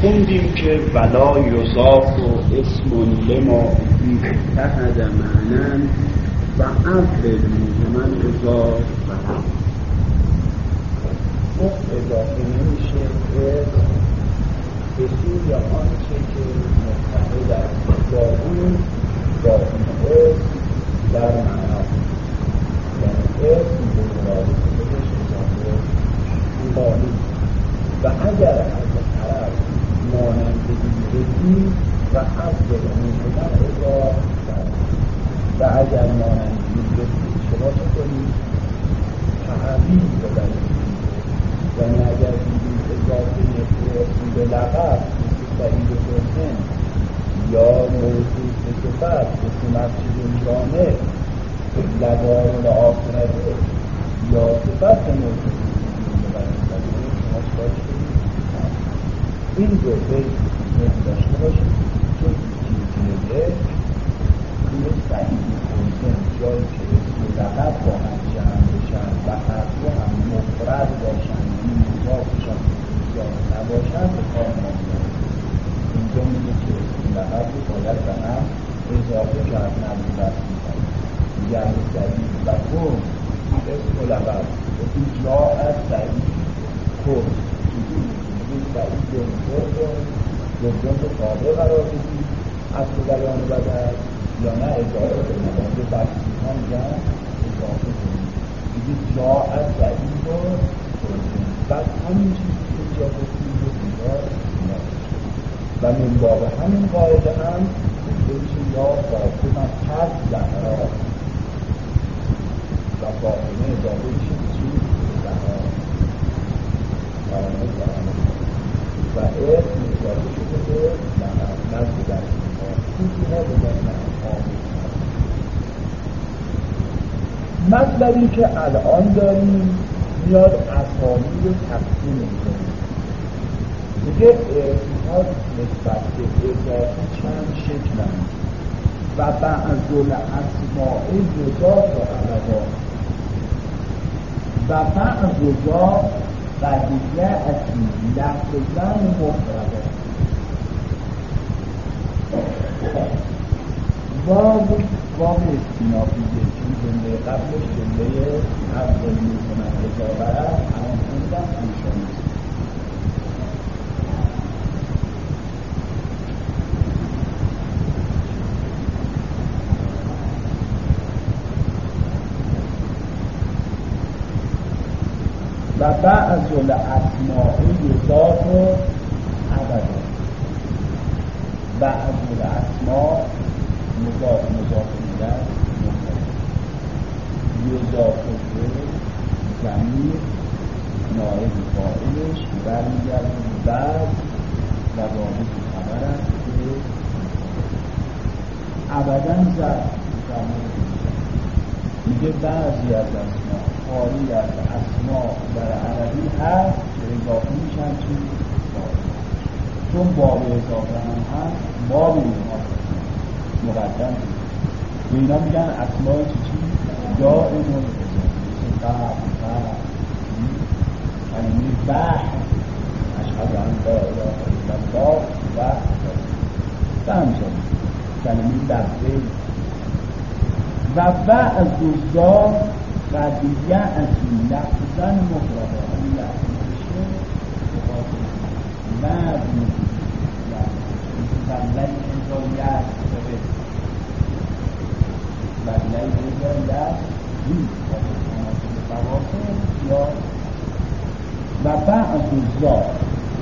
خوندیم که ولا یضاف و اسم لما اتحد معنا و عقل من اضاف و گفت اضافه نمیشه که به سوی آنچه که متحد است با اون با اون اسم در معنا. یعنی اسم به مراد خودش اضافه و اگر از طرف مانندگی بدی و حفظ اون بودن اضافه و اگر مانندگی بدی شما چه کنید تعبیر ببرید یعنی اگر دیدیم اضافه اسم به لقب سعید حسین یا موضوع به صفت مثل مسجد جامع لدار آخرته یا صفت. موضوع این دو بیت داشته باشید چون یک توی سعید حسین جایی که اسم لقب با هم جمع بشن و هر دو هم مفرد باشن این مضافشان زیاد نباشن به کار نمیاد اینجا میگه که اسم لقب رو باید به هم اضافه کرد نبود رفت می‌کنه. یعنی سعید و کن اسم این جا از سعید کن. سعید جمهور رو جمهور رو تابع قرار بدید از بیان بدر یا نه اضافه کنید اگه بسیط ها میگن اضافه کنید دیگه جا از سعید رو بعد همین چیزی که اینجا گفتیم رو اینجا و من باب همین قاعده هم گفته یا باطن از هر زهرا و باطنه اضافه میشه چی؟ زهرا مطلبی که الان داریم میاد اسامی رو تقسیم می‌کنیم میگه اسمها نسبت به اضافه چند شکل و بعض الاسماء جزا و علوا و بعض جزا قضیه اصلی لفظا مفرده واو واو استینافیه چون جمله قبلش جمله اول می‌کنن اجابه الان خوندم انشان و بعض الاسماء یضاف ابدا بعض الاسماء مضاف مضاف بودن یضاف به زمیر نایب فاعلش برمیگرده به و واحد خبر است که ابدا زد میگه بعضی از اسما خالی از اسما در عربی هست که اضافه میشن چی؟ چون باب اضافه هم هست باب اینها مقدم. به اینا میگن اسماء چی چی؟ اینو مثل قبل قبل بحر اشهد ان لا اله الله و و کلمه لبه و بعض دوزا قضیه از این لفظن مفرده این لفظ میشه و ولی هدایت داره ولی هدایت این یا و بعض دوزا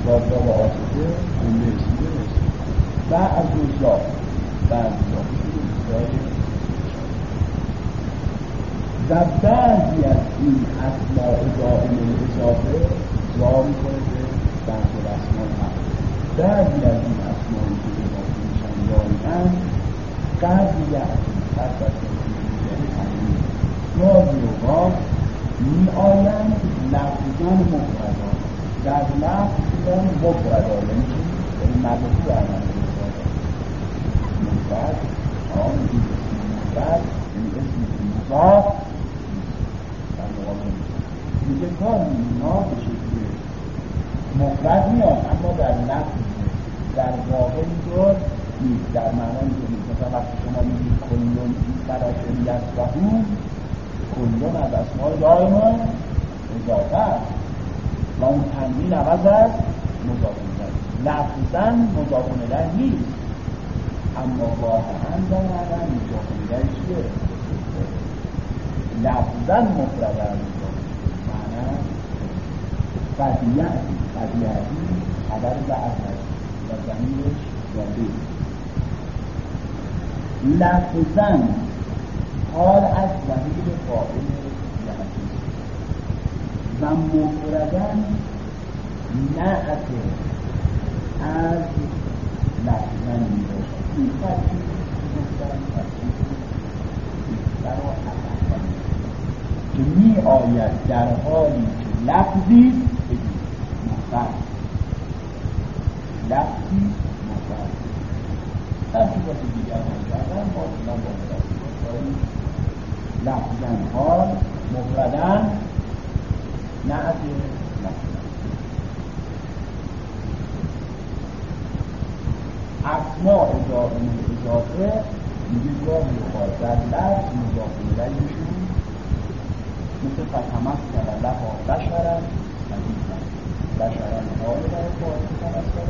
با با آسفه جمله اسمی رسید بعض دوزا بعض دوزا و بعضی از این اسماء دائم اضافه جا می‌کنه به بعض هم بعضی از این اسماعی که اضافه میشن از پس از یعنی همین گاهی اوقات می آیند لفظان مفردا در لفظ بودن مفردا یعنی چی؟ یعنی مدفوع عمل مفرد آن این اسم مفرد یعنی اسم مضاف میگه کار اینا به شکل مفرد میاد اما در لفظ واقع اینطور نیست. در معنی که نیست. مثلا وقتی شما میگید کلون فراشریت و هم کلون از اسمای دائما اضافه است. و اون تنوین عوض از مضاف لفظا مضاف نیست. اما واقعا در معنی مضاف چیه؟ لفظا مفرد معنی قدیعتی قدیعتی خبر بعد و زمینش جاده لفظا حال از ضمیر فاعل یعطی و مفردن نعت از لفظا می باشد این ترکیب گفتن ترکیب بیشتر و که می آید در حالی که لفظی مفرد لفظی مفرد ترکیبات دیگر هم کردن با اینا با لفظن حال مفردن نعت لفظن اسماء اضافه اضافه میگه گاهی اوقات در لفظ مضافه الیهشون مثل فتمت کرد لها بشرن بشرن حال در فارسی تمثل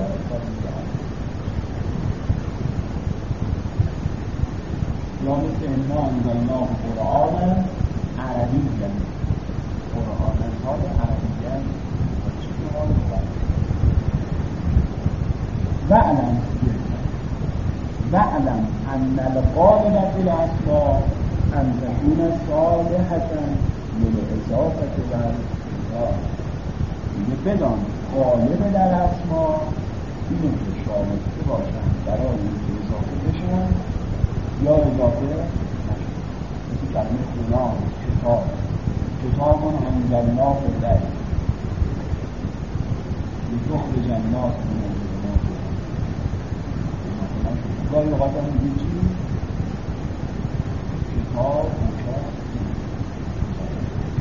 یا مثل انا انزلناه قرآن عربی قرآن حال عربی وعلم وعلم ان القائل فی الاسماء ان تكون صالحة للاضافة و میگه بدان. غالب در اسما. اینه که شامسته باشن. برای اینکه اضافه بشن. یا اضافه مثل کلمه قرآن کتاب. کتاب انزلنا به لتخرج الناس من الظلمات گاهی اوقات هم میگه چی؟ کتاب.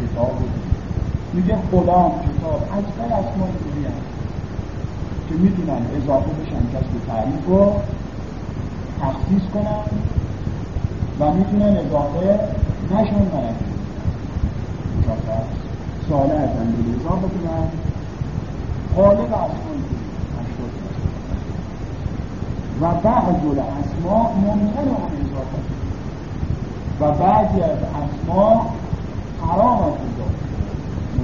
کتاب. میگه خدا کتاب از کل اسماء دیگه که می‌تونن اضافه بشن کسب تعریف رو تخصیص کنن و می‌تونن اضافه نشون منفی ساله از به اضافه کنن غالب اسماء و بعض الاسماء ممکن آن اضافه. و بعضی از اسماء حرام از اضافه.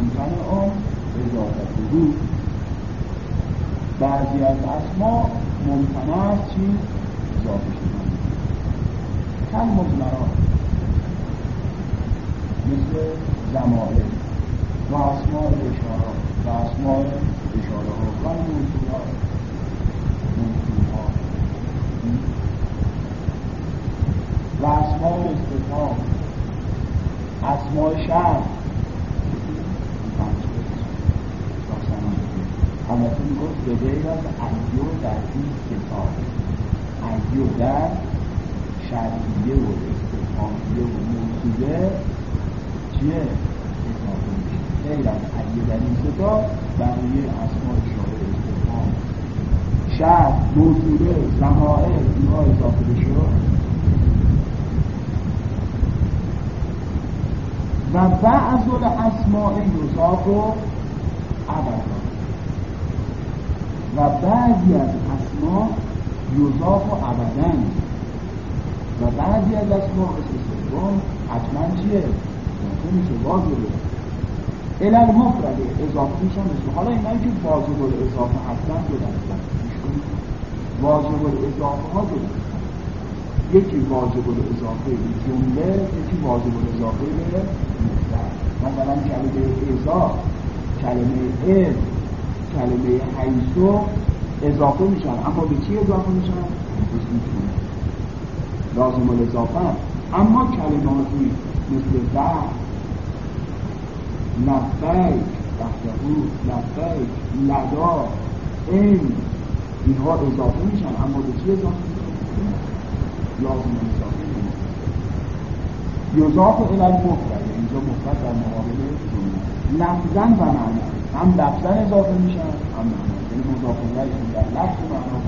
ممکن آن اضافه بود بعضی از اسماء ممکن است چی اضافه شدن. کم مزمران مثل زمانه و اسماء اشاره و اسماء اشاره ها و موضوعات و اسماء استفهام. اسماء شهر. البته می‌گفت به غیر از ایو در این کتاب ایو در شرعیه و استفهامیه و موضوعه چیه اضافه میشه غیر از ایو در این کتاب بقیه اسماء شاعر استفهام شهر موضوعه زمائر اینها اضافه بشه و بعض الاسماء یضاف ابدا و بعضی از اسما یضاف ابدا و بعضی از اسما مثل سوم حتما چیه؟ اضافه میشه واجبه الال مفرد اضافه میشن مثل حالا اینایی که واجب اضافه هستن دو دستن واجب اضافه ها دو یکی واجب اضافه به جمله یکی واجب اضافه به مثلا کلمه ازا کلمه از کلمه حیثو اضافه میشن اما به چی اضافه میشن؟ لازم الاضافه اما کلماتی مثل بعد لبیک وحدهو لبیک لدا این اینها اضافه میشن اما به چی اضافه میشن؟ لازم اضافه یضاف الى المفرد. اینجا مفرد در مقابل لفظا و معنا هم لفظا اضافه میشن هم معنا یعنی مضاف در لفظ معنا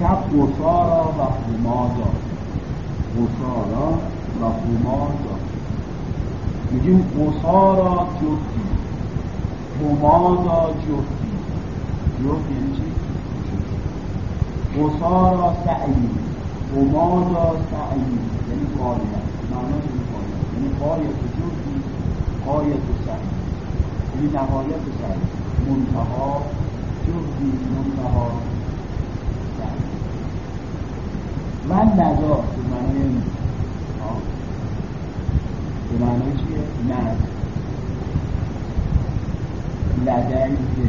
کف قصارا و همادا قصارا و همادا میگیم قصارا جفتی. همادا جفتی. جفت یعنی چی؟ قصارا سعی. همادا سعی یعنی قایت معناش این قایت یعنی قایت جفتی قایت سعی یعنی نهایت سعی منتها جفتی منتها من ندا به معنای به معنای چیه؟ نه لدعی که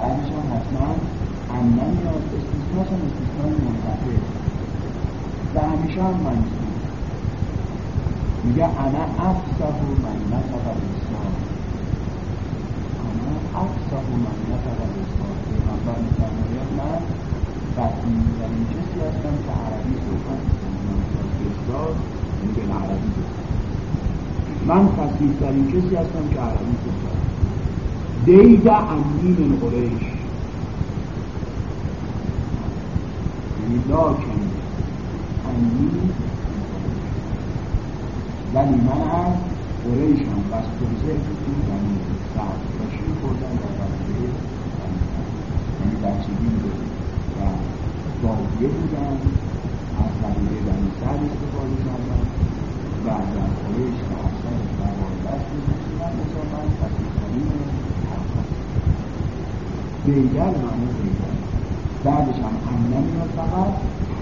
بعدش هم حتما امن میاد هم استثنای منتفع و همیشه هم منصوب میگه انا افسح من نطق الاسلام. انا افسح من نطق الاسلام. پیغمبر میفرماید من فصیح ترین کسی هستم که عربی صحبت استاد میگه عربی من فصیح ترین کسی هستم که عربی صحبت دید انی من قریش. یعنی لاکن انی ولی من از قریشم بس پرزه تو بنی سعد و شیر خوردن در بسته یعنی بچگی و بادیه بودن. از قبیله بنی سعد استفاده کردن. و در قریش و اصلا و والدست میگوشیدن مثلا من فسیحترین حرکت بیگر معنی بیگر. بعدش هم امنه میاد فقط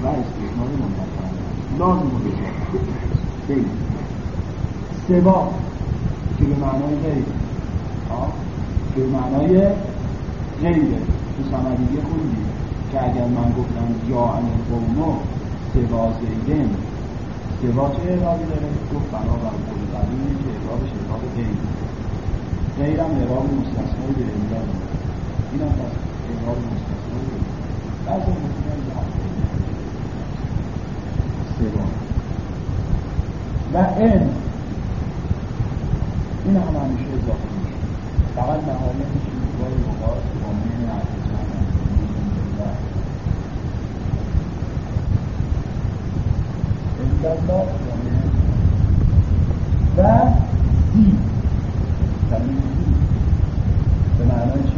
و استثنای منتظر لازم رو بشه بیگر سوا که به معنای غیر. که به معنای غیره تو سمدیگه خوندی که اگر من گفتم یا ان قومو سوا زیدن. سوا چه اعرابی داره؟ گفت بنا بر قول قدیمی که اعرابش اعراب غیر. غیرم اعراب مستثنای به این هم پس اعراب مطمئن به سوا و ان این هم همیشه اضافه میشه فقط نهایتش گاهی اوقات با من ارتجان الله و دی به؟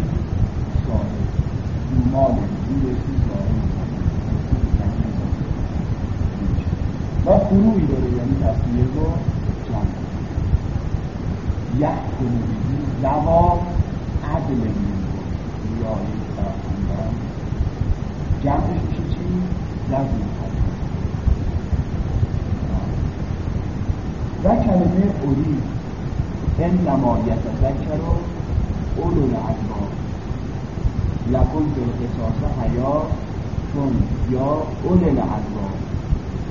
بهشتی صاحب و فروعی داره یعنی تصمیه رو جمع یحکم بهی زوا عدل منکم یا این فرخندان جمعش میشه چی؟ زبون و کلمه اولی انما یتذکر اولو الالباب لکن به قصاص حیا چون یا اول الالباب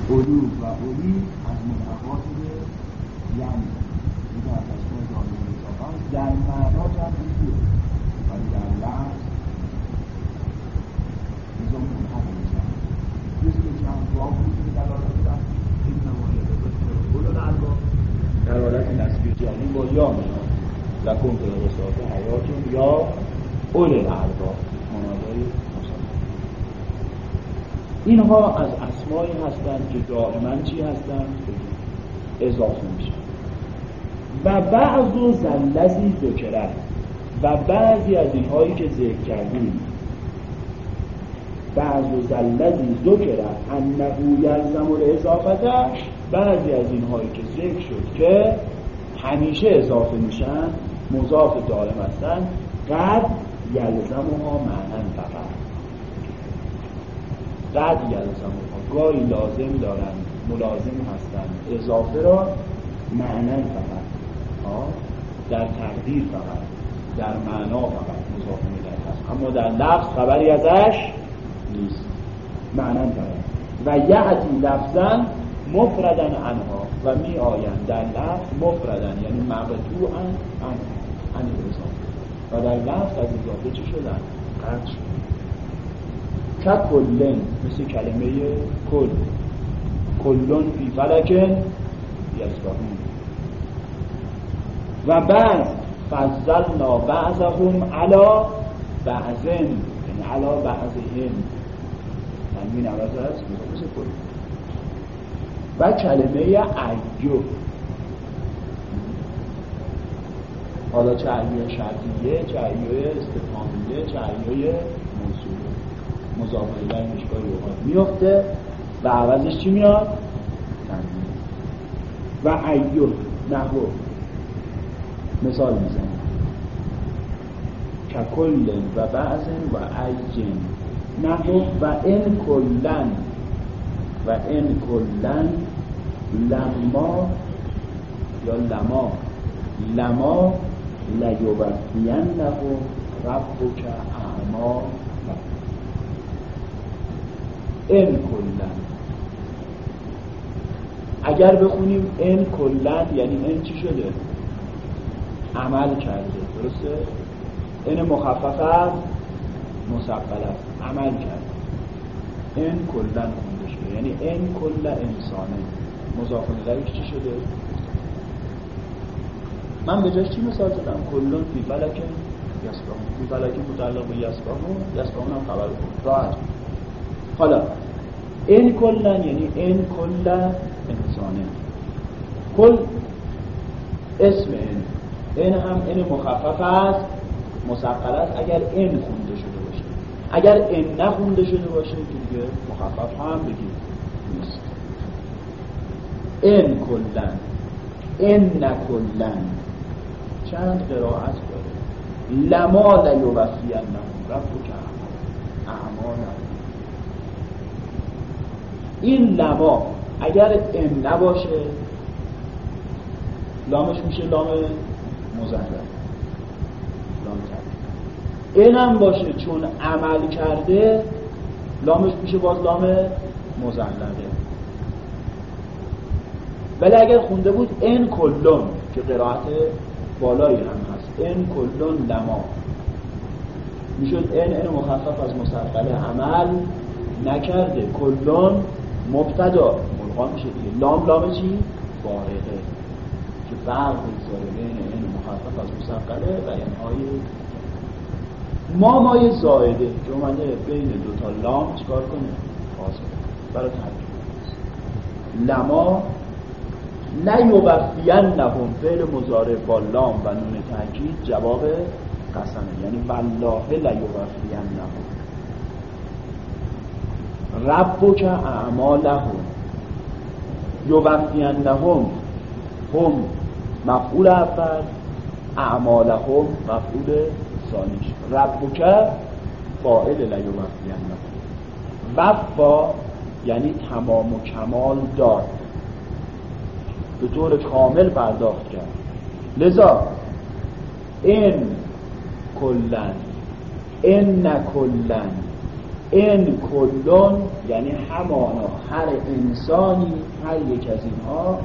اولو و اولی از ملحقات یعنی این از اسم جامعه اضافه در معنا هم اینجور ولی در لحظ نظام ملحق میشن مثل چند باب بود که دلالت بدن این نمایت ذکر اولو الالباب در حالت نسبی جانی با یا میاد لکن به قصاص حیاتون یا اول الالباب اینها از اسمایی هستند که دائما چی هستند؟ اضافه میشن و بعض و زلزی ذکرت و بعضی از اینهایی که ذکر کردیم. بعض و زلزی ذکرت انه یلزم الاضافته بعضی از اینهایی که ذکر شد که همیشه اضافه میشن مضاف دائم هستن. قد یلزمها معنن فقط. قد یلزمها گاهی لازم دارن ملازم هستن. اضافه را معنن فقط در تقدیر فقط در معنا فقط مضاف هست اما در لفظ خبری ازش نیست. معنا داره. و یعتی لفظا مفردن انها و می آیند در لفظ مفردن یعنی مقتوعا انها عن و در لفظ از اضافه چی شدن؟ قطع شدن كلٌّ مثل کلمه كل. كلٌّ في فلكٍ يسبحون و بعد فضلنا بعضهم على بعضٍ یعنی على بعضهم. تنوین عوض هست مثل كل. و کلمه أيُّ. حالا چه أيُّ شرطیه چه أيُّ استفهامیه چه أيُّ مضافه در مشکاری اوقات میفته و عوضش چی میاد؟ تنوین و ایو نحو مثال می‌زنیم کل و بعض و ایجن. نحو و این کلن و این کلن لما یا لما. لما لیوفین له ربک اعمال این کلن اگر بخونیم این کلن یعنی این چی شده؟ عمل کرده درسته؟ این مخفف است مسقل است عمل کرده. این کلن خونده شده یعنی این کل انسانه. مضاف الیهش چی شده؟ من به جاش چی مثال زدم؟ کلون فی فلک یسبهون فی فلک متعلق به یسبهون هم خبر بود. راحت حالا این کلن یعنی این کل انسانه. کل اسم این این هم این مخفف است مسقل است اگر این خونده شده باشه. اگر این نخونده شده باشه که دیگه مخفف هم بگیم نیست. این کلن این نکلن چند قرائت داره؟ لما لیوفین رب که اعمال. این لما اگر این نباشه لامش میشه لام مزهر. لام این هم باشه چون عمل کرده لامش میشه باز لام مزهره ولی اگر خونده بود این کلون که قرائت بالایی هم هست. این کلون لما. می‌شد این این مخفف از مسقل عمل نکرده. کلون مبتدا ملغا میشه دیگه. لام لام چی؟ بارقه که فرق بگذاره بین این مخفف از مسقله و این های ما مای زایده که اومده بین دو تا لام چکار کنه؟ فاصله. برای ترکیب. لما لیوفین نهم فعل مزاره با لام و نون تاکید جواب قسمه. یعنی والله لیوفین نهم رب که اعمالهم یوفین نهم هم مفعول اول اعمالهم مفعول ثانیش. رب که فاعل لیوفین نهم وفا یعنی تمام و کمال داد به طور کامل پرداخت کرد. لذا این کلن این نکلن این کلون یعنی همانا هر انسانی هر یک از اینها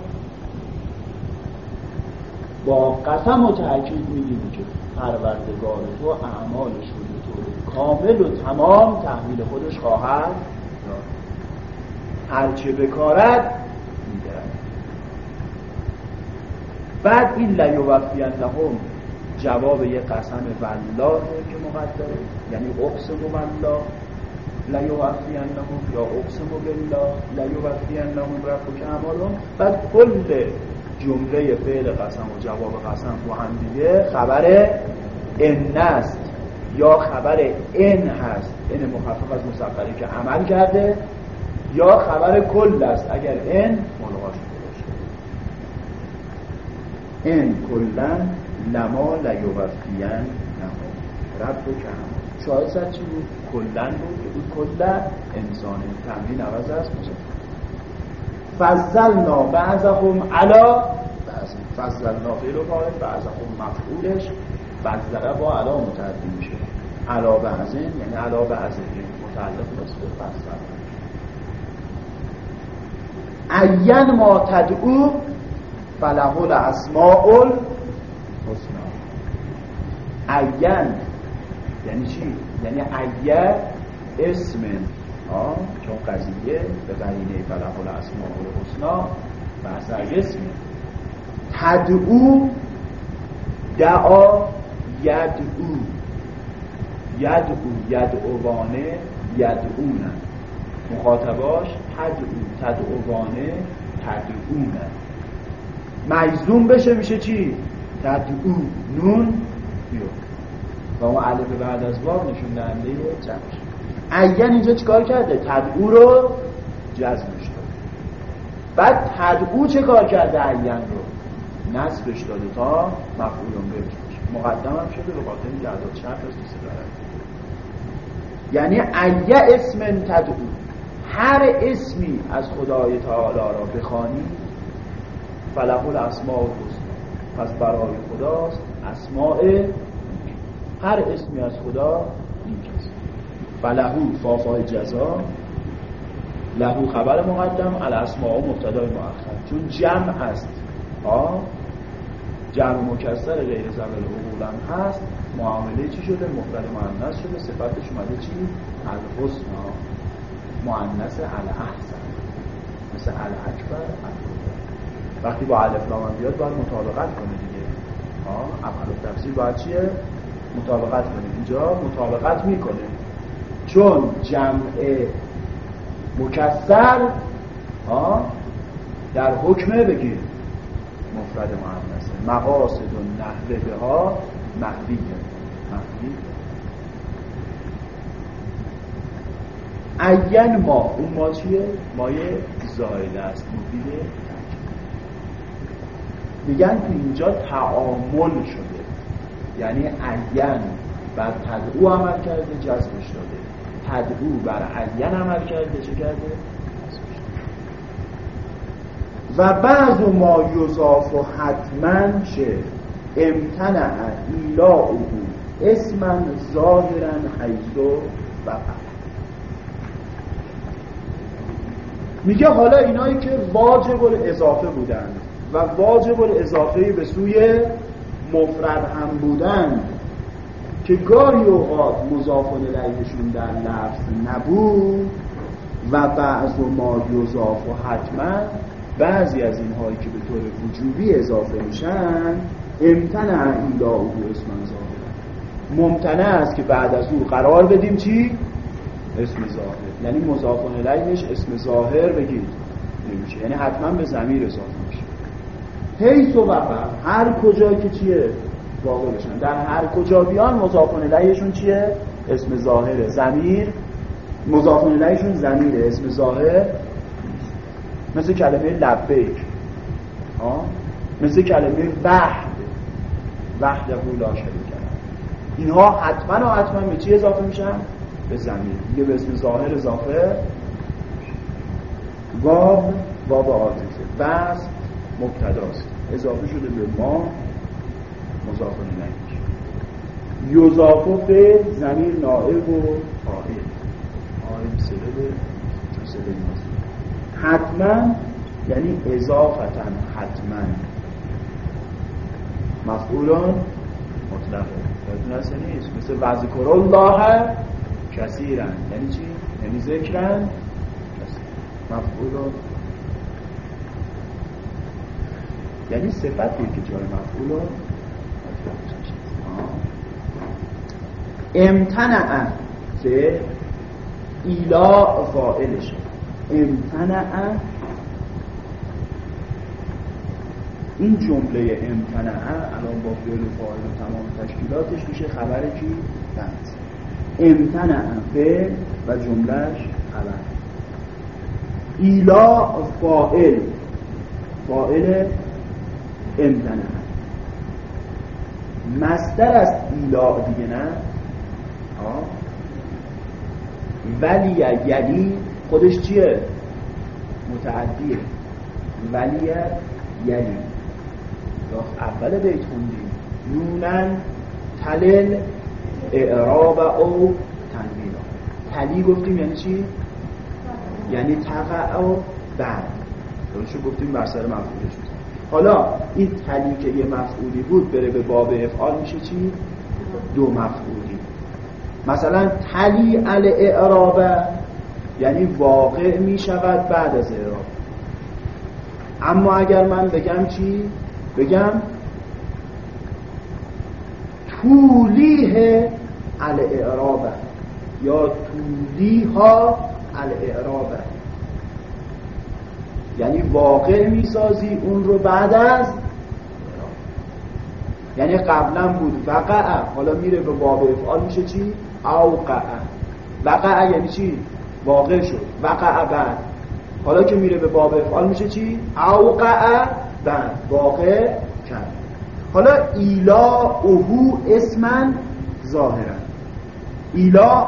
با قسم و تحکیل میگیم که پروردگار تو اعمالش رو طور کامل و تمام تحمیل خودش خواهد هرچه بکارد بعد این لیوفین لهم جواب یه قسم والله که مقدره یعنی اقسم والله. لیوفین لهم یا اقسم بالله لیوفین لهم رب که اعمالهم. بعد کل جمله فعل قسم و جواب قسم با هم دیگه خبر ان است یا خبر ان هست. ان مخفف از مسقلی که عمل کرده یا خبر کل است. اگر ان ملغا این کلن لما لیوفین نما رب و شاید سر چی بود؟ کلن بود. که بود کلن انسان تمرین عوض است. فضلنا بعضهم علا بعض فضلنا فعل و فاعل بعض خب مفعولش. فضله با علا متعدی میشه. علا بعضین یعنی علا بعضین. متعلق است به فضل. عین ما تدعو فله الاسماء الحسنا عین. یعنی چی؟ یعنی عین اسم چون قضیه به قرینه فله الاسماء الحسنا بحث از اسم. تدعو دعا یدعو. یدعو یدعوانه یدعونه مخاطباش تدعو تدعوانه تدعونه مجزوم بشه میشه چی؟ تدعو. نون بیو و اون علف بعد از باب نشون دهنده جمعش. عین اینجا چیکار کرده؟ تدعو رو جزمش داده بعد تدعو چه کار کرده عین رو؟ نصبش داده تا مفعولون بهش مقدم هم شده به خاطر این جزاد شرط است یعنی ایه اسم تدعو. هر اسمی از خدای تعالی را بخوانی فله الاسماء الحسنا پس برای خداست اسماء هر اسمی از خدا نیک است فلهو فافای جزا لهو خبر مقدم الاسماء مبتدای مؤخر. چون جمع است ها جمع مکسر غیر زمل عقولا هست. معامله چی شده؟ مفرد مؤنث شده. صفتش اومده چی؟ الحسنا. مؤنث الاحسن. مثل الاکبر وقتی با الف لام بیاد باید مطابقت کنه دیگه. ها عمل تفسیر باید چیه؟ مطابقت کنه. اینجا مطابقت می‌کنه. چون جمع مکسر در حکم بگیر مفرد مؤنث مقاصد و نحوه ها محویه محوی عین ما. اون ما چیه؟ مایه زایده است. مفید. میگن اینجا تعامل شده. یعنی عین. بر تدعو عمل کرده جذبش داده تدعو بر عین عمل کرده چه کرده؟ و بعض ما یضاف و حتما شه امتنع ایلاعه اسما ظاهرا حیث و میگه حالا اینایی که واجب اضافه بودن و واجب اضافه به سوی مفرد هم بودن که گاهی اوقات مضاف الیهشون در لفظ نبود و بعض و ما یضاف و حتما بعضی از اینهایی که به طور وجوبی اضافه میشن امتنع ایلا او اسم ظاهر ممتنع است که بعد از او قرار بدیم چی؟ اسم ظاهر. یعنی مضافون الیهش اسم ظاهر بگید. نمیشه. یعنی حتما به زمیر اضافه. حیث و هر کجا که چیه واقع بشن. در هر کجا بیان مضافون الیهشون چیه؟ اسم ظاهره زمیر مضافون الیهشون زمیره اسم ظاهر مثل کلمه لبیک. مثل کلمه وحد. وحده لا شریک اینها حتما و حتما به چی اضافه میشن؟ به زمین دیگه به اسم ظاهر اضافه. واب واب عاطفه بس. مبتداست. اضافه شده به ما مضاف الیه. یضاف به زمیر نائب و فاعل آئل سبب سبب حتما یعنی اضافتا حتما. مفعولان مطلقه یادتون هست نیست مثل وذکر الله کثیرن یعنی چی؟ یعنی ذکرن مفعولان یعنی صفتی که جای مفعول امتنع سه ایلا فائلش امتنع این جمله امتنعه الان با فعل فاعل تمام تشکیلاتش میشه خبر کی؟ بند امتنعه فعل و جملهش خبر. ایلا فاعل. فاعل امتنعه مستر است ایلا دیگه نه؟ ولی یلی خودش چیه؟ متعدیه. ولی یلی اول بیت خوندیم. نونن تلل اعراب او تنوینا تلی گفتیم یعنی چی؟ یعنی تقع و بعد. درستشو گفتیم بر سر مفعولش حالا این تلی که یه مفعولی بود بره به باب افعال میشه چی؟ دو مفعولی مثلا تلی ال اعرابه یعنی واقع می‌شود بعد از اعراب اما اگر من بگم چی؟ بگم تولیه الاعرابه یا تولیها الاعرابه یعنی واقع می‌سازی اون رو بعد از یعنی قبلا بود. وقع. حالا میره به باب افعال. میشه چی؟ اوقع. وقع یعنی چی؟ واقع شد. وقع بعد. حالا که میره به باب افعال میشه چی؟ اوقع بعد. واقع کرد. حالا ایلا اوهو اسمن ظاهرا ایلا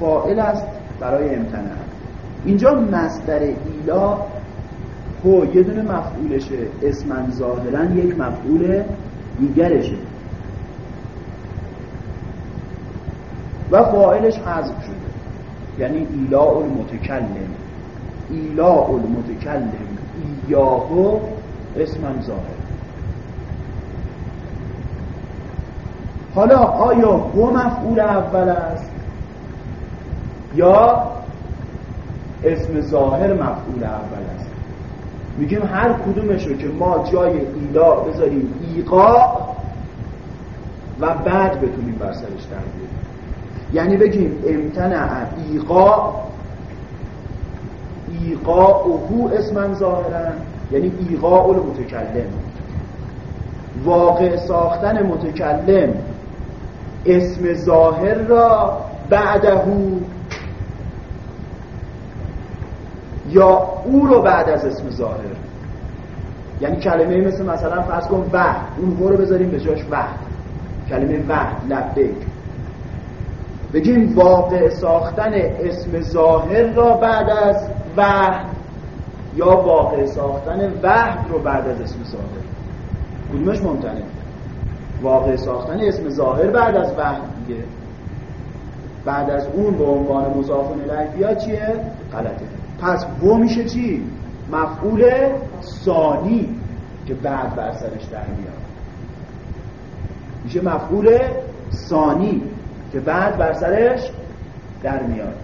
فائل است برای امتنع اینجا مصدر ایلا هو یه دونه مفعولشه. اسمن ظاهرا یک مفعول دیگرشه. و فاعلش حذف شده. یعنی ایلا المتکلم ایلا المتکلم ایاهو اسمن ظاهر. حالا آیا هو مفعول اول است؟ یا اسم ظاهر مفعول اول است؟ میگیم هر کدومش رو که ما جای ایلا بذاریم ایقا و بعد بتونیم بر سرش در یعنی بگیم امتنع ایقا ایقا اوهو اسمن ظاهرن یعنی ایقا المتکلم واقع ساختن متکلم اسم ظاهر را بعدهو یا او رو بعد از اسم ظاهر. یعنی کلمه مثل مثلا فرض کن وحد. اون رو بذاریم به جاش وحد. کلمه وحد لبیک. بگیم واقع ساختن اسم ظاهر را بعد از وحد یا واقع ساختن وحد رو بعد از اسم ظاهر. کدومش ممتنه واقع ساختن اسم ظاهر بعد از وحد دیگه بعد از اون به عنوان مضاف الیه چیه؟ غلطه. پس و میشه چی؟ مفعول ثانی که بعد بر سرش در میاد. میشه مفعول ثانی که بعد بر سرش در میاد.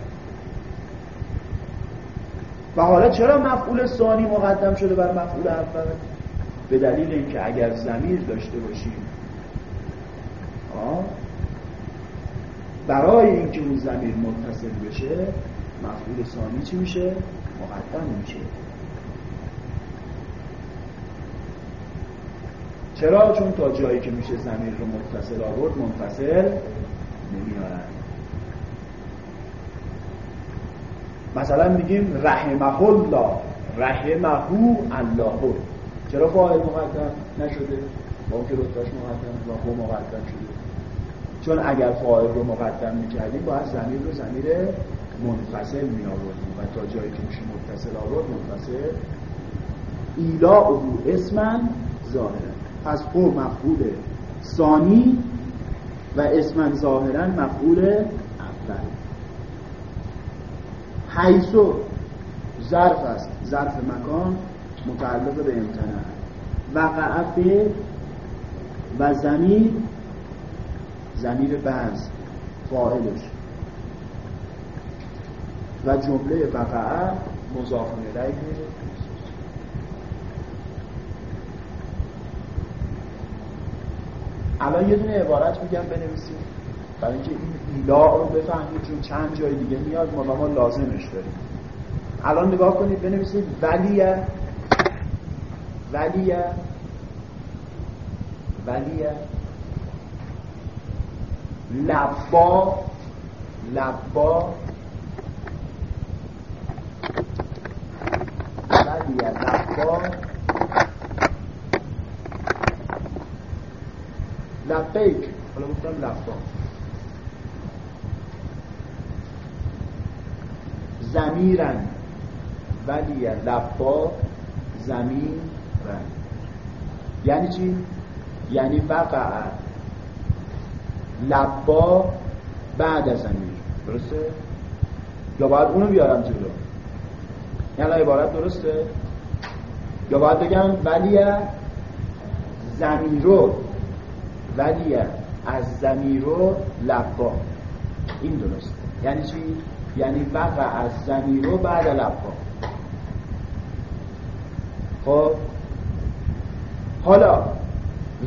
و حالا چرا مفعول ثانی مقدم شده بر مفعول اول؟ به دلیل اینکه اگر زمیر داشته باشیم برای اینکه اون زمیر متصل بشه مفعول ثانی چی میشه؟ مقدم میشه. چرا؟ چون تا جایی که میشه زمیر رو متصل آورد منفصل نمیارن. مثلا میگیم رحمه الله رحمه الله. چرا فاعل مقدم نشده؟ با که رتبهش مقدم و هو مقدم شده. چون اگر فاعل رو مقدم می‌کردیم باید زمیر رو زمیر منفصل می آوردیم و تا جایی که میشه متصل آورد منفصل. ایلا او اسمن ظاهرا پس هو مفعول ثانی و اسمن ظاهرا مفعول اول. حیثو ظرف است. ظرف مکان متعلق به امتناع. وقع و زمین زمیر بعض فاعلش. و جمله وقعه مضاف الیه. الان یه دونه عبارت میگم بنویسیم. برای اینکه این ایلا رو بفهمید چون چند جای دیگه میاد ما ما لازمش داریم. الان نگاه کنید بنویسید ولیه ولیه ولیه لبا لبا ولی لبا لبیک حالا گفتم لبا زمیرن ولی لبا زمین رن یعنی چی؟ یعنی وقع لبا بعد از زمین درسته؟ یا باید اونو بیارم جلو یعنی عبارت درسته؟ یا باید بگم ولی زمیرو ولی از زمیرو لبا. این درست یعنی چی؟ یعنی وقع از زمیرو بعد لبا. خب؟ حالا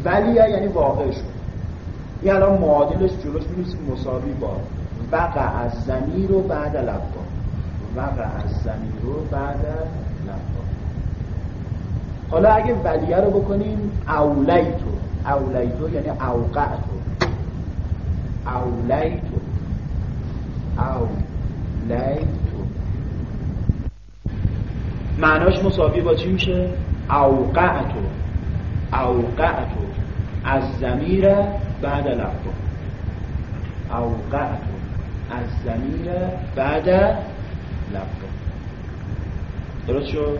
ولی یعنی واقع شد این الان معادلش جلوش می‌رسیم مساوی با وقع از زمیر رو بعد لبا. وقع از زمیر رو بعد حالا اگه ولیه رو بکنیم اولیتو. اولیتو یعنی اوقعتو. اولیتو. اولیتو. معناش مساوی با چی میشه؟ اوقعتو. اوقعتو. از زمیر بعد لبا اوقعتو. از زمیر بعد لبا درست شد؟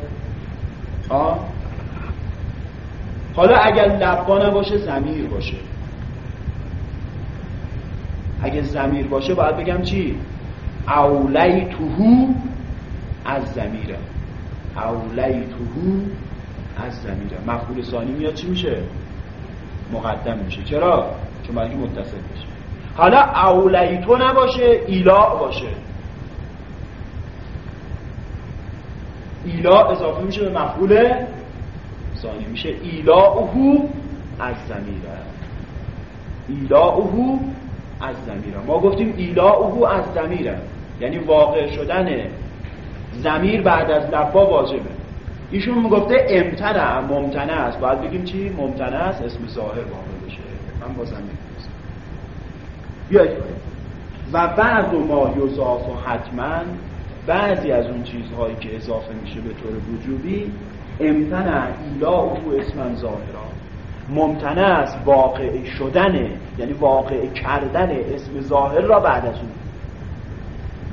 آه حالا اگر لبا نباشه زمیر باشه. اگه زمیر باشه باید بگم چی؟ اولی توهو از زمیره اولی توهو از زمیره مفعول ثانی میاد چی میشه؟ مقدم میشه. چرا؟ چون باید متصل بشه. حالا اولی تو نباشه ایلا باشه. ایلا اضافه میشه به مفعول ثانی میشه. ایلاهو از زمیره ایلاهو از زمیره ما گفتیم ایلاهو از زمیره یعنی واقع شدن زمیر بعد از لبا واجبه. ایشون می‌گفته امتنع ممتنع است. باید بگیم چی؟ ممتنع است. اسم ظاهر واقع بشه. من با زمیر بیایید و بعد ما یضاف و حتما بعضی از اون چیزهایی که اضافه میشه به طور وجوبی امتنع ایلا او اسم ظاهرا. ممتنع است واقع شدن یعنی واقع کردن اسم ظاهر را بعد از اون.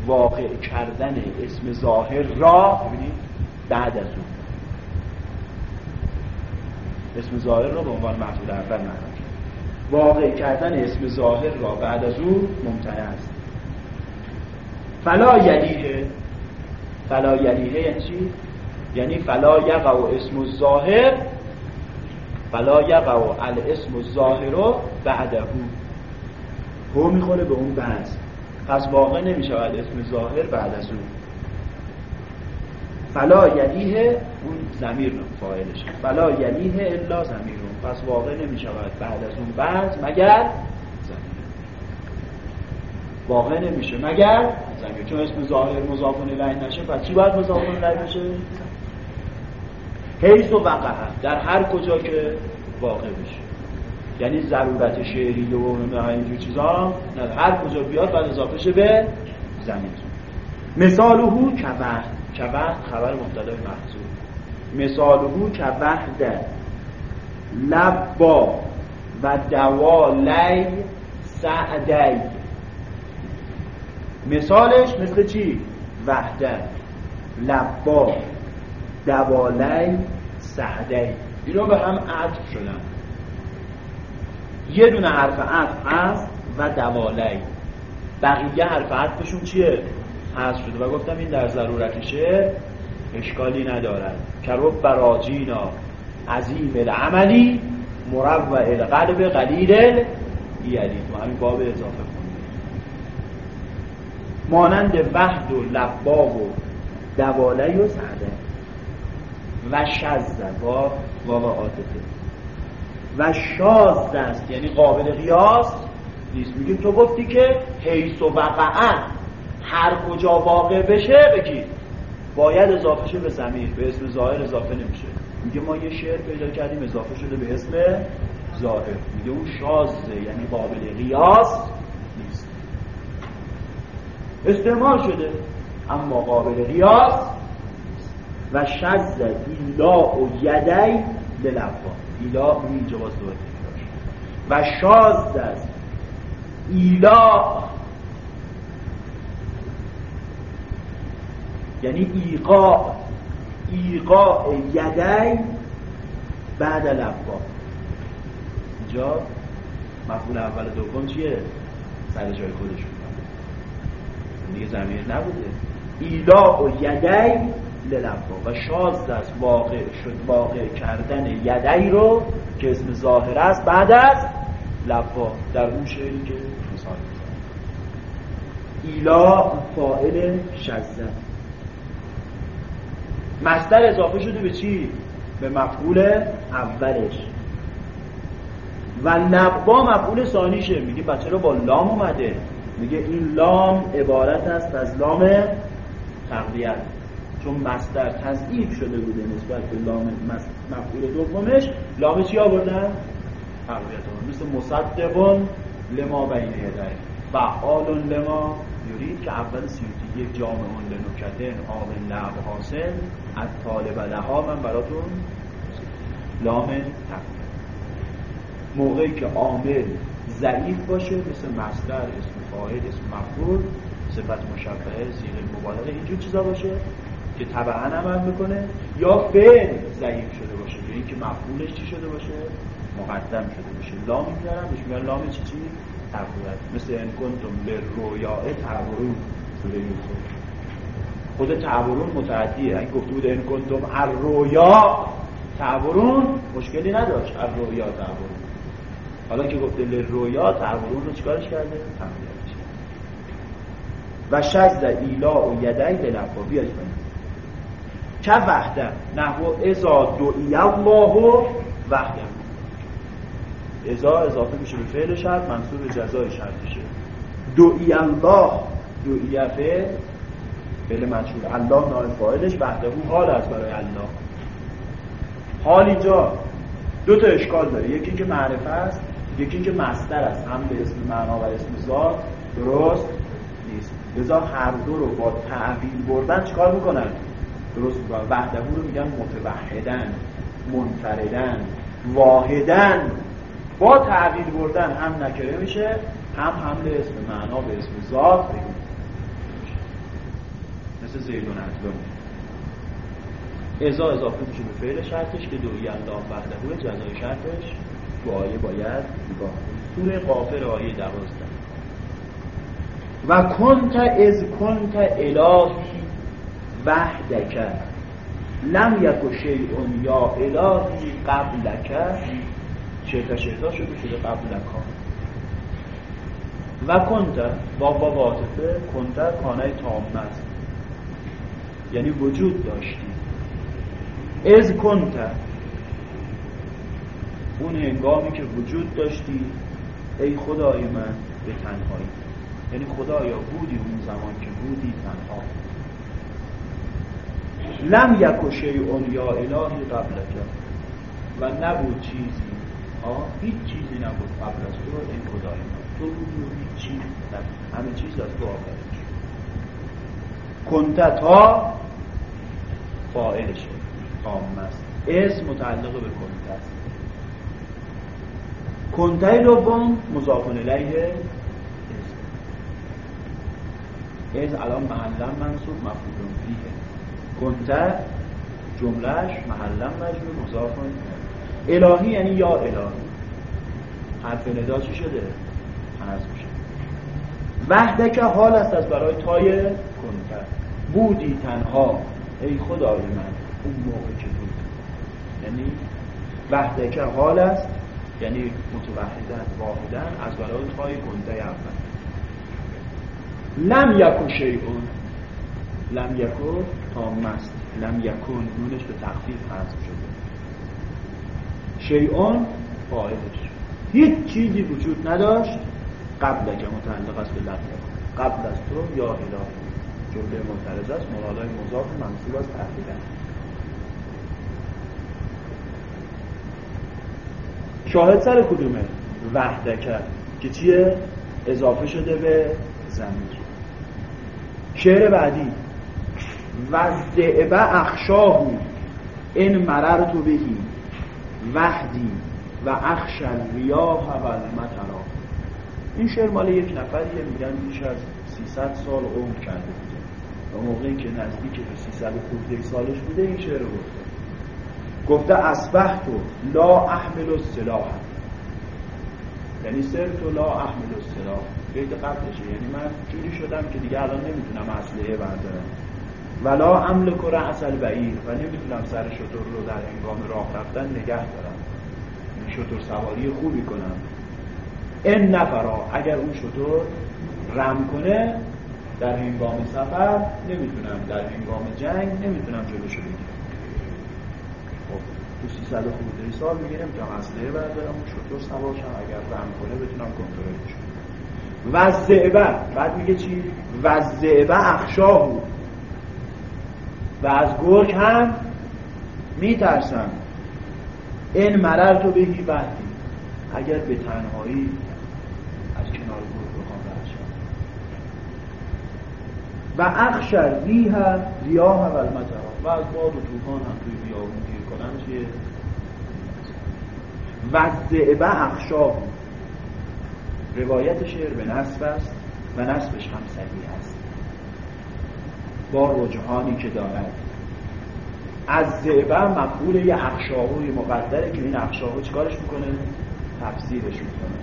واقع کردن اسم ظاهر را بعد از اون. اسم ظاهر را به عنوان مفعول اول معنا واقع کردن اسم ظاهر را بعد از اون ممتنع است. فلا یلیه. فلا یلیه یعنی چی؟ یعنی فلا یقع اسم الظاهر فلا یقع الاسم الظاهر بعده. هو می‌خوره به اون بحث پس واقع نمی‌شود اسم ظاهر بعد از اون. فلا یلیه اون زمیر فاعلشه فلا یلیه الا زمیر پس واقع نمی‌شود بعد از اون بعض مگر زمیر واقع نمیشه مگر زمیر چون اسم ظاهر مضاف الیه نشه پس چی باید مضاف الیه بشه حیث و وقع در هر کجا که واقع بشه. یعنی ضرورت شعری و اینجور چیزا نه هر کجا بیاد باید اضافه شه به زمین. مثالهو کبه کبه خبر مبتدا محضور. مثالهو کبهده لبا و دوالی سعدی. مثالش مثل چی؟ وحده لبا. دوالی سعدی. اینا به هم عطف شدن. یه دونه حرف عطف هست و دوالی بقیه حرف عطفشون چیه؟ هست شده. و گفتم این در ضرورتشه اشکالی ندارد. کرب براجینا عظیم العملی مروع القلب قلیل یعنی ما همین باب اضافه کنیم مانند وحد و لبا و دواله و سعده و شزده با واقع عاطفه. و شاز است یعنی قابل قیاس نیست. میگیم تو گفتی که حیث و وقعا هر کجا واقع بشه بگیر باید اضافه شه به زمیر به اسم ظاهر اضافه نمیشه. میگه ما یه شعر پیدا کردیم اضافه شده به اسم ظاهر. میگه اون شازه یعنی قابل قیاس نیست. استعمال شده اما قابل قیاس و شز ایلا و یدی للفا ایلا اون اینجا باز و شاز است ایلا. یعنی ایقا. ایقا یدی بعد لبا اینجا مفعول اول دوم چیه؟ سر جای خودشون دیگه زمین نبوده. ایلا و یدی للبا و شاز از واقع شد واقع کردن یدی رو که اسم ظاهر است بعد از لبا. در اون شعری که مثال ایلا فائل شزن مصدر اضافه شده به چی؟ به مفعول اولش. و نبا مفعول ثانیشه. میگه بچه رو با لام اومده؟ میگه این لام عبارت است از لام تقویت. چون مصدر تضعیف شده بوده نسبت به لام مفعول دومش لام چی آوردن؟ تقویت مثل مصدقون لما بین یده فعال لما یورید که اول سیوتی یک جامعه لنکتن آب لعب حاصل از طالب لها من براتون لام تقویت. موقعی که عامل ضعیف باشه مثل مصدر اسم فاعل اسم مفعول صفت مشبهه سیغه مبالغه اینجور چیزا باشه. که طبعا عمل می‌کنه یا فعل ضعیف شده باشه یعنی که مفعولش چی شده باشه؟ مقدم شده باشه. لام می‌ذارم بهش میگن لام چی چی؟ تقویت. مثل ان کنتم للرؤیا تعبرون. سوره یوسف. خود تعبرون متعدیه. اگه گفته بود ان کنتم الرؤیا تعبرون مشکلی نداشت. الرؤیا تعبرون. حالا که گفته للرؤیا تعبرون رو چیکارش کرده؟ تقویتش و شز ایلا و یدی دلفا بیاید که وحده؟ نحو ازا دعی الله وحده. ازا اضافه میشه به فعل شرط منصوب به جزای شرطشه دعی الله دعی فعل فعل مجهول. الله نائب فاعلش وحده حال است برای الله. حال اینجا دو تا اشکال داره. یکی که معرفه است یکی که مصدر است. هم به اسم معنا و اسم ذات درست نیست. لذا هر دو رو با تعویل بردن چیکار می‌کنن؟ درست می‌کنن وحده رو میگن متوحدن منفردن واحدن. با تعویل بردن هم نکره میشه هم حمل اسم معنا به اسم ذات بگیم. مثل زیدون ازدون ازا اضافه میشه به فعل شرطش که دوی الله وحده جزای شرطش تو آیه باید نگاه سوره قافر آیه دوازده. و کنت از کنت الهی وحدک. لم یک شیعون یا الهی قبلک. شیطا شیطا شده شده قبلکا و کنت با با واطفه کنت کانه تامه است یعنی وجود داشتی. از کنت. اون هنگامی که وجود داشتی ای خدای من به تنهایی. یعنی خدایا بودی اون زمان که بودی تنها. لم یک شیء یا الهی قبل و نبود چیزی. ها هیچ چیزی نبود قبل از تو این خدای تو بودی و هیچ چیز همه چیز از تو آفرین کنت تا فاعلشه تام است اسم متعلق به کنت است کنته دوم مضاف الیه از الان محلا منصوب مفعول فیه. کنته جملهش محلا مجبور مضاف الهی یعنی یا الهی. حرف ندا چی شده؟ حذف میشه. که حال است از برای تای کنته بودی تنها. ای خدای من اون موقع که بود. یعنی وحده که حال است یعنی متوحدن واحدن از برای پای گنده اول. لم یکو شیعون لم یکو تام است لم یکون نونش به تخفیف حذف شده. شیعون فاعلش هیچ چیزی وجود نداشت قبل که متعلق است به لم یکون قبل از تو یا الهی. جمله معترض است مرادای مضاف منصوب از تحقیقا شاهد سر کدومه؟ وحدکه که چیه؟ اضافه شده به زمیر شعر بعدی. و زعبه اخشاهو این مررتو بهی وحدی و اخش ریاه و المطرا این شعر مال یک نفریه میگن بیش از 300 سال عمر کرده بوده. و موقعی که نزدیک به 300 خورده سالش بوده این شعر رو گفته. گفته اسبحت لا احمل السلاح. یعنی تو لا احمل السلاح. بیت قبلشه. یعنی من جوری شدم که دیگه الان نمی‌تونم اسلحه بردارم. ولا املک رأس البعیر و نمی‌تونم سر شطور رو در هنگام راه رفتن نگه دارم. این شطور سواری خوبی کنم. این نفرا اگر اون شطور رم کنه در هنگام سفر نمی‌تونم در هنگام جنگ نمی‌تونم جلوشو بگیرم. خب تو 300 خورده سال میگه نمی‌تونم اسلحه بردارم اون شطور سوارشم اگر رم کنه بتونم کنترلش کنم. و زعبه بعد میگه چی؟ و زعبه اخشاهو. و از گرگ هم میترسم این مرر تو وقتی اگر به تنهایی از کنار گرگ بخوام برشم و اخشر ریها ریاه و و از باد و توفان هم توی بیابون گیر کنن چیه؟ و زعبه اخشاه روایت شعر به نصب است و نصبش هم صحیح است. با رجحانی که دارد. از زعبه مقبول یه اخشاهوی مقدره که این اخشاهو چیکارش می‌کنه؟ تفسیرش می‌کنه.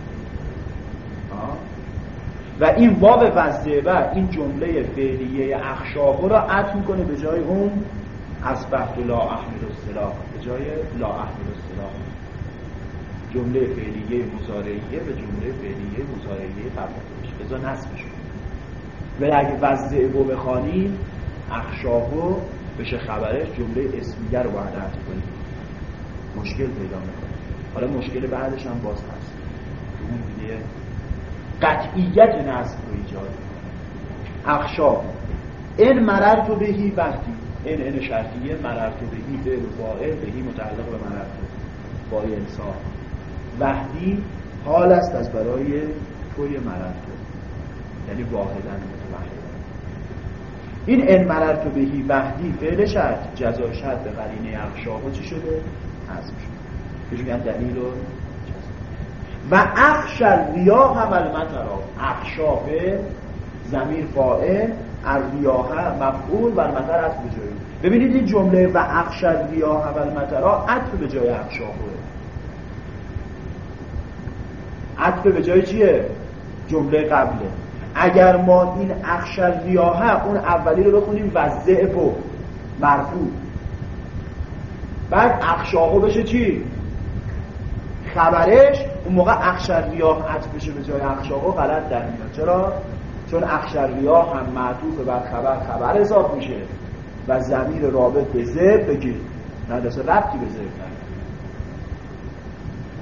و این واو وزعبه این جمله فعلیه اخشاهو را عطف می‌کنه به جای اون اسبحت لا احمل السلاح. به جای لا احمل السلاح. جمله فعلیه مزارعیه به جمله فعلیه مزارعیه قبل بذار نصبش و اگه وزع بو بخوانیم اخشاهو بشه خبرش جمله اسمیه رو باید عطف کنیم مشکل پیدا می‌کنه. حالا مشکل بعدش هم باز هست. اون دیگه قطعیت نصب رو ایجاد اخشاهو. این مرر تو بهی وقتی. این این شرطیه مرر تو بهی به فاعل بهی متعلق به مرر تو. انسان وحدی حال است از برای توی مرر تو. یعنی واحدن این ان مررت بهی وحدی فعل شرط جزا شرط به قرینه اخشاه چی شده؟ حذف شده. بهش میگن دلیل و و اخشر ریاه هم المطرا اخشاه زمیر فائل الریاه مفعول و المطر از به جایی. ببینید این جمله و اخشر ریاه هم المطرا عطف به جای اخشاه عطف به جای چیه؟ جمله قبله. اگر ما این اخشر ریاه اون اولی رو بخونیم و زعب مرفوع بعد اخشاهو بشه چی؟ خبرش اون موقع اخشر ریاه عطف بشه به جای اخشاهو غلط در میاد چرا؟ چون اخشر ریاه هم معطوف بر خبر خبر اضافه میشه و زمیر رابط به زب بگیر ندسته ربطی به زب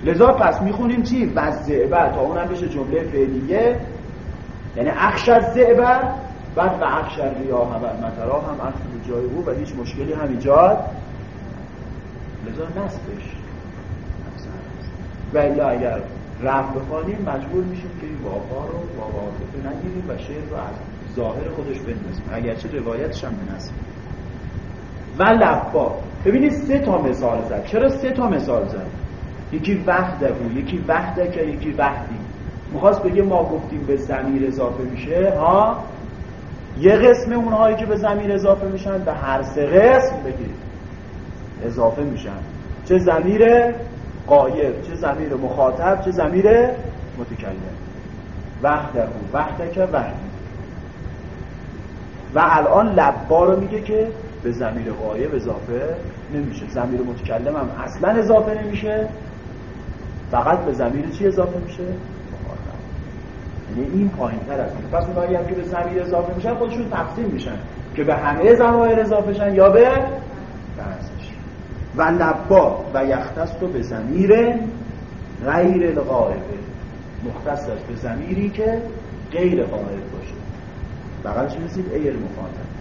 لذا پس می‌خونیم چی؟ و زعبه تا اونم بشه جمله فعلیه یعنی اخشر زعبه بعد و اخشر ریاه و مطرا هم به جای او و هیچ مشکلی هم ایجاد لذا نصبش. و الا اگر رفت بخوانیم مجبور میشیم که این واقعا رو با واقعه نگیریم و شعر رو از ظاهر خودش بندازیم. اگرچه روایتش هم بنصیم و لبا. ببینید سه تا مثال زد. چرا سه تا مثال زد؟ یکی وحده بود یکی وحده که یکی وحدی. می‌خواست بگه ما گفتیم به زمیر اضافه میشه ها؟ یه قسم اونهایی که به زمیر اضافه میشن به هر سه قسم بگید اضافه میشن. چه زمیر قایب چه زمیر مخاطب چه زمیر متکلم. وحده بود وحده که وحدی و الان لبا رو میگه که به زمیر قایب اضافه نمیشه. زمیر متکلم هم اصلا اضافه نمیشه. فقط به زمیر چی اضافه میشه؟ یعنی این پایین تر است پس اونایی هم که به زمیر اضافه میشن خودشون تقسیم میشن که به همه زمایر اضافه شن یا به بعضش و لبا و یختص به زمیر غیر الغائبه مختص است به زمیری که غیر غائب باشه. بقیل چی رسید؟ ایر مخاطب.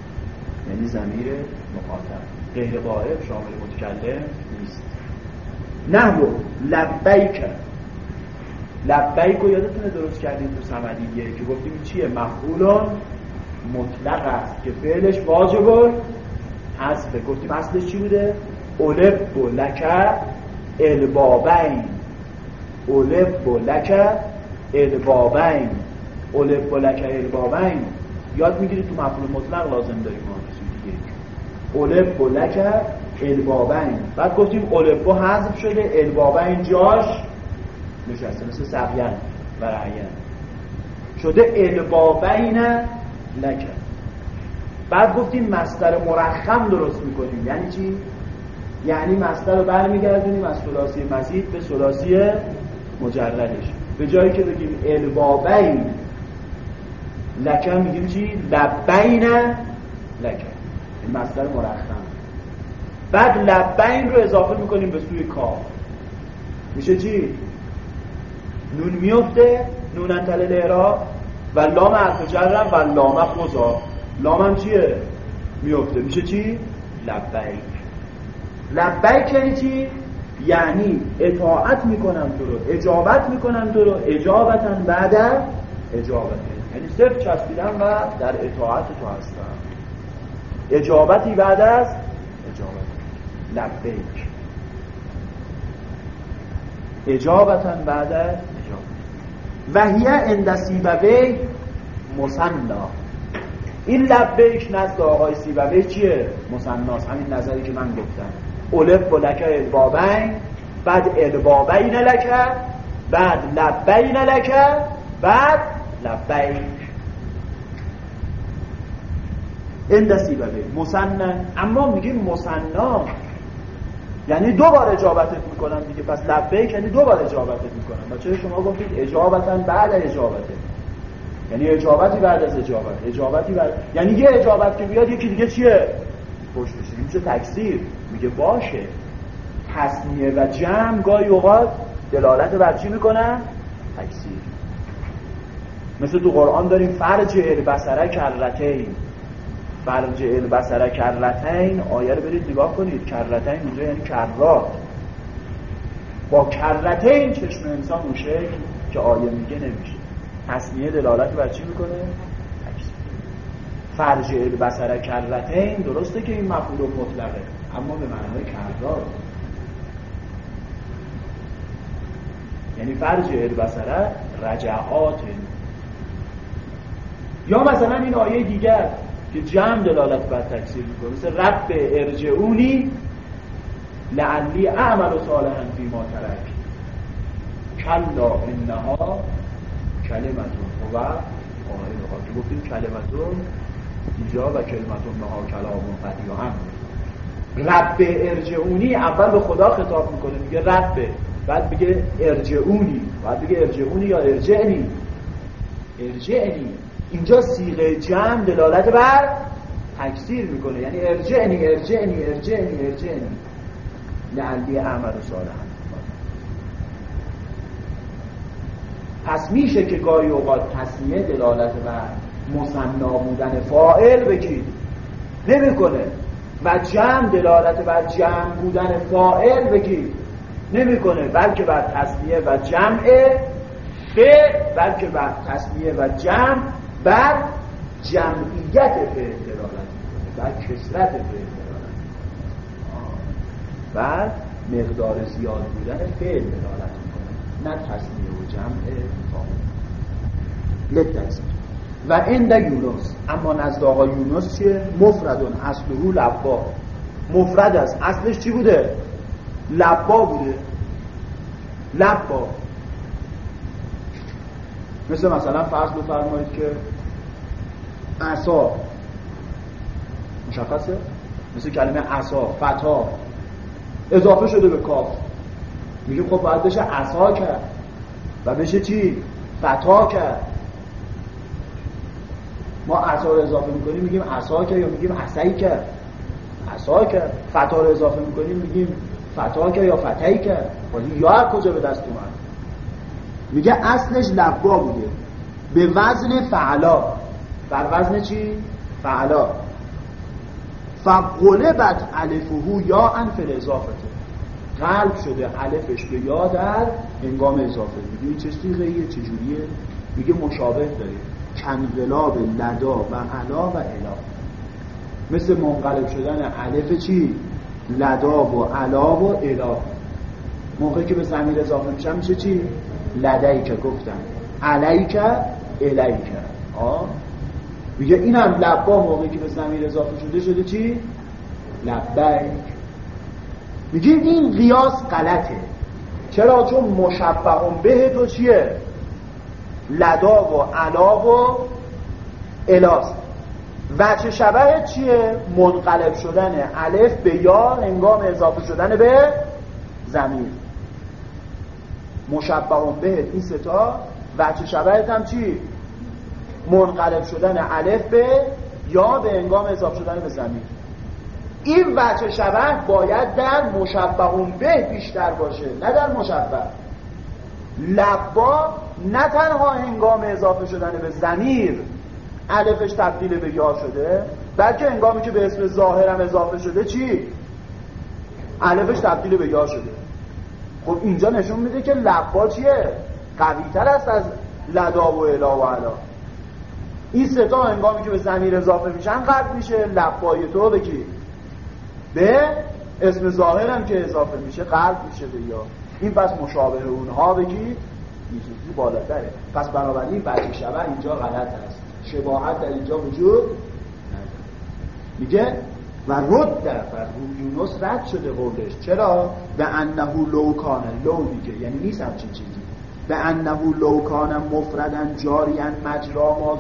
یعنی زمیر مخاطب. غیر غائب شامل متکلم نیست. نحو لبیک. لبیک رو یادتونه درست کردیم تو سمدیه که گفتیم چیه؟ مفعولان مطلق است که فعلش واجب حذفه گفتیم اصلش چی بوده؟ اولب و لکه البابین. اولب و لکه البابین. اولب و لکه البابین. یاد می‌گیرید تو مفعول مطلق لازم داریم ما دیگه اولب و لکه البابین. بعد گفتیم البا حذف شده البابین جاش نشسته مثل سقین و رعین شده البابین لکن بعد گفتیم مستر مرخم درست می‌کنیم. یعنی چی؟ یعنی مستر رو برمیگردونیم از سلاسی مزید به سلاسی مجردش. به جایی که بگیم البابین لکن میگیم چی؟ لبین لکن این مستر مرخم. بعد لبین رو اضافه می‌کنیم به سوی کاف. میشه چی؟ نون میفته نون انتل لعرا و لام حرف جرم و لام خوزا لام هم چیه؟ میفته. میشه چی؟ لبیک. لبیک یعنی چی؟ یعنی اطاعت می‌کنم تو رو اجابت می‌کنم تو رو اجابتا بعد اجابت. یعنی صرف چسبیدم و در اطاعت تو هستم. اجابتی بعد از اجابت. لبیک. اجابتا بعد اجابت و هی اند سیبوی مسنا. این لبیک نزد آقای سیبوی چیه؟ مسناس همین نظری که من گفتم. اولف و لکه البابین بعد البابین لکه بعد لبین لکه بعد لبیک. این دستی بده مسنن اما میگیم مسنا. یعنی دو بار اجابتت می‌کنم دیگه. پس لبیک یعنی دو بار اجابتت می‌کنم. چرا شما گفتید اجابتا بعد اجابته؟ یعنی اجابتی بعد از اجابت. اجابتی بعد یعنی یه اجابت که بیاد یکی دیگه چیه؟ پشتش میشه. تکثیر میگه باشه. تصمیه و جمع گاهی اوقات دلالت بر چی می‌کنن؟ تکثیر مثل تو قرآن داریم فرج البصره کرتین فرج البصره کرتین آیه رو برید نگاه کنید. کرتین اونجا یعنی با کرتین چشم انسان اون که آیه میگه نمیشه. تصمیه دلالت بر چی می‌کنه؟ فرج البصره کرتین درسته که این مفعول مطلقه اما به معنای کرات یعنی فرج البصره رجعات. یا مثلا این آیه دیگر که جمع دلالت بر تکثیر می‌کنه. مثل رب ارجعونی لعلی اعمل صالحا فی ما ترک. کلا انها کلمتون. و قائلها که گفتیم کلمتون اینجا و کلمتون نها کلامون قدی هم. رب ارجعونی اول به خدا خطاب می‌کنه. میگه رب. بعد بگه ارجعونی. بعد بگه ارجعونی یا ارجعنی؟ ارجعنی. اینجا سیغه جمع دلالت بر تکثیر می‌کنه. یعنی ارجعنی ارجعنی ارجعنی ارجعنی. لعلی احمد و صالح پس میشه که گاهی اوقات تصمیه دلالت بر مصنا بودن فائل بگید. نمی‌کنه. و جمع دلالت بر جمع بودن فائل بگید. نمی‌کنه. بلکه بر تصمیه و جمع فعل بلکه بر تصمیه و جمع بر جمعیت فعل دلالت بر کسرت فعل دلالت بر مقدار زیاد بودن فعل دلالت می‌کنه نه تصمیه و جمع لتکسر و این یونس اما نزد آقا یونس چیه؟ مفردون اصلهو لبا. مفرد است اصلش چی بوده؟ لبا بوده. لبا. مثل مثلا فرض بفرمایید که عصا مشخصه؟ مثل کلمه عصا فتا. اضافه شده به کاف. میگه خب باید بشه عصا کرد. و بشه چی؟ فتا کرد. ما عصا رو اضافه می‌کنیم میگیم عصا کرد یا میگیم عصایی کرد؟ عصا کرد. فتا رو اضافه می‌کنیم میگیم فتا کرد یا فتایی کرد؟ یا کجا به دست اومد؟ میگه اصلش لبا بوده. به وزن فعلا. بر وزن چی؟ فعلا. فقلبت الفهو یا انفل اضافته قلب شده الفش به یا در انگام اضافه. میگه چه سیغه چجوریه میگه مشابه داره. کنقلاب لدا و علا و الا. مثل منقلب شدن الف چی؟ لدا و علا و الا. موقعی که به زمیر اضافه میشه میشه چی؟ لدایی که گفتم. علیک الیک. آه میگه این هم لبا موقعی که به زمیر اضافه شده شده چی؟ لبیک. میگیم این قیاس غلطه. چرا؟ چون مشبه به تو چیه؟ لدا و علا و الاست وچه شبه چیه؟ منقلب شدن الف به یا انگام اضافه شدن به زمین. مشبه به این ستا وچه شبه هم چی؟ منقلب شدن الف به یا به انگام اضافه شدن به زمین. این وجه شبه باید در مشبه به بیشتر باشه نه در مشبه. لبا نه تنها هنگام اضافه شدن به زمیر الفش تبدیل به یا شده بلکه هنگامی که به اسم ظاهرم اضافه شده چی؟ الفش تبدیل به یا شده. خب اینجا نشون میده که لبا چیه؟ قویتر است از لدا و الا و علا. این ستا هنگامی که به زمیر اضافه میشن قلب میشه. لبای تو به کی؟ به اسم ظاهرم که اضافه میشه قلب میشه به یا. این پس مشابه اونها بگی یه بالاتره. پس بنابراین بچه شبه اینجا غلط است. شباهت در اینجا وجود میگه؟ و رد در یونس رد شده قولش چرا؟ به انهو لوکانه لو میگه یعنی نیست همچین چیزی. به انهو لوکانه مفردن جارین مجرا ما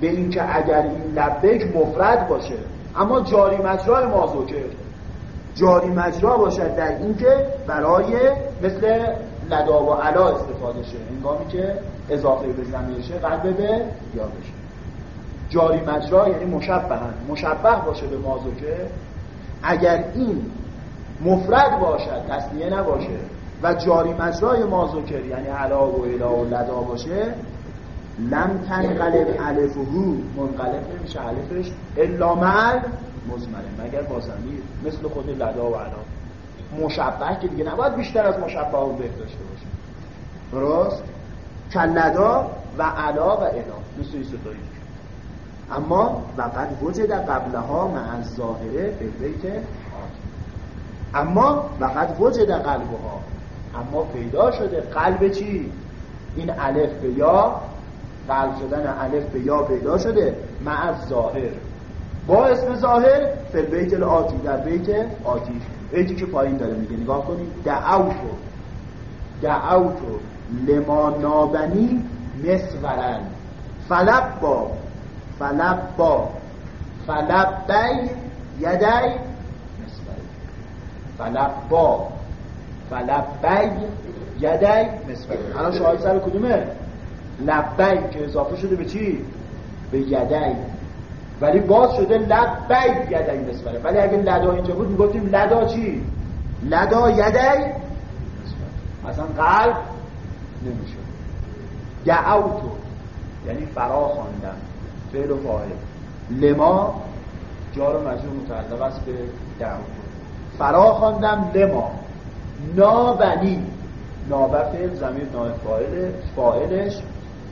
به اینکه اگر این لبک مفرد باشه اما جاری مجرای مازوکر جاری مجرا باشد در اینکه برای مثل لدا و علا استفاده شه. انگامی که اضافه به زمین شه قلب به یا بشه. جاری مجرا یعنی مشبه هم. مشبه باشه به مازوکر اگر این مفرد باشد تصنیه نباشه و جاری مجرای مازوکر یعنی علا و الا و لدا باشه لم تنقلب هو منقلب نمیشه علفش الا مل مزمره. مگر با زمیر مثل خود لدا و علا. مشبه که دیگه نباید بیشتر از مشبه و به داشته باشه. درست؟ کلدا و علا و الا. مثل این ستایی اما وقت وجد قبلها مع ظاهره به بیت اما وقت وجد قلبها. اما پیدا شده. قلب چی؟ این الف به یا قلب شدن الف به یا پیدا شده مع ظاهر. با اسم ظاهر فل بیت الاتی در بیت آتی. بیتی که پایین داره میگه. نگاه کنید. دعوتو دعوتو لما نابنی مصورن فلب با فلب با. فلب بی یدی با. فلب بی یدی مصورن الان شاهد سر کدومه؟ لبی که اضافه شده به چی؟ به یدی. ولی باز شده لبی یدی بسپره ولی اگه لدا اینجا بود می‌گفتیم لدا چی؟ لدا یدی مثلا قلب نمیشه دعوتو یعنی فرا خواندم فعل و فاعل. لما جار و مجرور متعلق است به دعوتو فرا خواندم لما. نابنی. نابه فعل زمین نایب فاعلش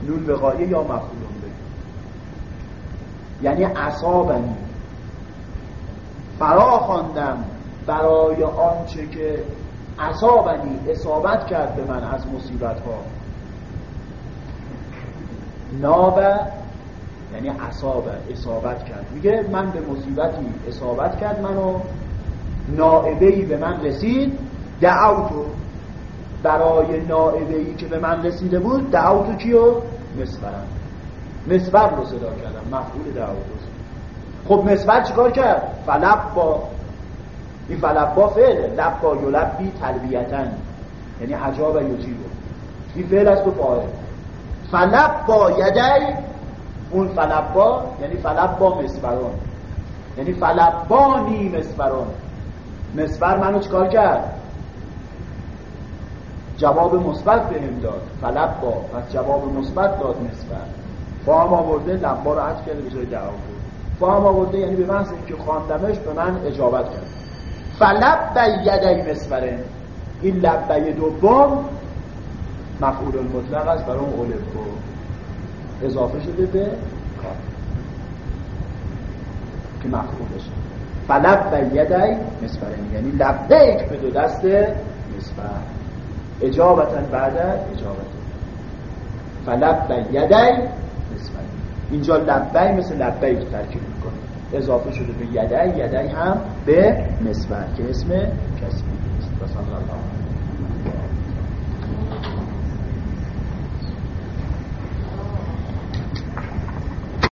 نون وقایه یا مفعولون به. یعنی اصابنی. فرا خواندم برای آنچه که اصابنی اصابت کرد به من از مصیبت ها نابه یعنی اصابه اصابت کرد. میگه من به مصیبتی اصابت کرد منو نائبه ای به من رسید دعوتو. برای نائبه ای که به من رسیده بود دعوتو کیو؟ مسورم مسور رو صدا کردم مفعول دعوت خب مسور چیکار کرد؟ فلب با این فلب با فعله. لب با یلبی تلبیتن یعنی عجاب یجیبه این فعل است و فاعل. فلب با یدی اون فلب با یعنی فلب با مسوران یعنی فلب با نی مسوران مسور منو چیکار کرد؟ جواب مثبت بهم داد. طلب با پس جواب مثبت داد با هم آورده لبا رو عد کرده به جای بود. با هم آورده یعنی به محض اینکه خواندمش به من اجابت کرد. فلب یدی مسفره این لبه دوم مفعول المطلق است برای اون اولفو اضافه شده به کار. که مفعولشه فلب یدی مسفره یعنی لبیک به دو دست مسفر اجابتا بعد اجابت. فلب یدی اینجا لبی مثل لبی ترکیب می‌کنه. اضافه شده به یدی یدی هم به مصور که اسم